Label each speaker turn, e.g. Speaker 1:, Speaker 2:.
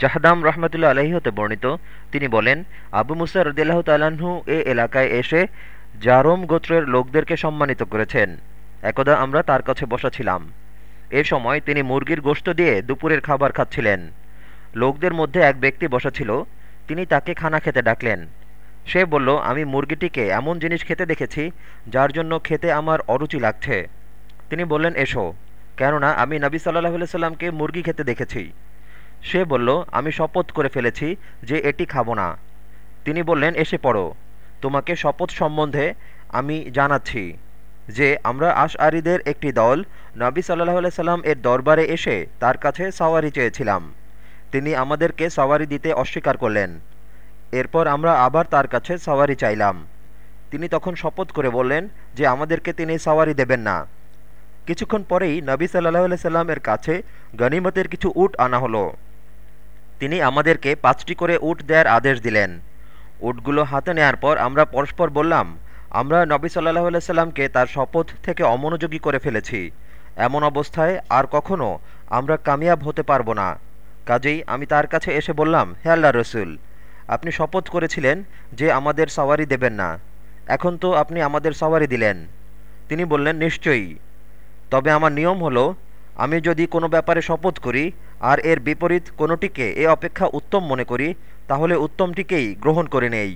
Speaker 1: জাহদাম রহমতুল্লা আলহী হতে বর্ণিত। তিনি বলেন, আবু মুসা রদিল্লাহ তাল্লাহ্ন এ এলাকায় এসে জারোম গোত্রের লোকদেরকে সম্মানিত করেছেন। একদা আমরা তার কাছে বসা ছিলাম। এ সময় তিনি মুরগির গোশত দিয়ে দুপুরের খাবার খাচ্ছিলেন। লোকদের মধ্যে এক ব্যক্তি বসা ছিল, তিনি তাকে খানা খেতে ডাকলেন। সে বলল, আমি মুরগিটিকে এমন জিনিস খেতে দেখেছি, যার জন্য খেতে আমার অরুচি লাগছে। তিনি বললেন, এসো। কেননা আমি নবী সাল্লাহ সাল্লামকে মুরগি খেতে দেখেছি। সে বলল, আমি শপথ করে ফেলেছি যে এটি খাব না। তিনি বললেন, এসে পড়ো। তোমাকে শপথ সম্বন্ধে আমি জানাচ্ছি যে আমরা আশ আরিদের একটি দল নবী সাল্লাহ সাল্লাম এর দরবারে এসে তার কাছে সাওয়ারি চেয়েছিলাম। তিনি আমাদেরকে সাওয়ারি দিতে অস্বীকার করলেন। এরপর আমরা আবার তার কাছে সাওয়ারি চাইলাম। তিনি তখন শপথ করে বললেন যে আমাদেরকে তিনি সাওয়ারি দেবেন না। কিছুক্ষণ পরেই নবী সাল্লাহ সাল্লাম এর কাছে গনিমতের কিছু উট আনা হলো। তিনি আমাদেরকে পাঁচটি করে উট দেওয়ার আদেশ দিলেন। উটগুলো হাতে নেয়ার পর আমরা পরস্পর বললাম, আমরা নবী সাল্লাহ সাল্লামকে তার শপথ থেকে অমনোযোগী করে ফেলেছি। এমন অবস্থায় আর কখনও আমরা কামিয়াব হতে পারব না। কাজেই আমি তার কাছে এসে বললাম, হে আল্লাহ রসুল, আপনি শপথ করেছিলেন যে আমাদের সাওয়ারি দেবেন না। এখন তো আপনি আমাদের সাওয়ারি দিলেন। তিনি বললেন, নিশ্চয়ই। তবে আমার নিয়ম হলো, আমি যদি কোনো ব্যাপারে শপথ করি আর এর বিপরীত কোনোটিকে এ অপেক্ষা উত্তম মনে করি তাহলে উত্তমটিকেই গ্রহণ করে নেই।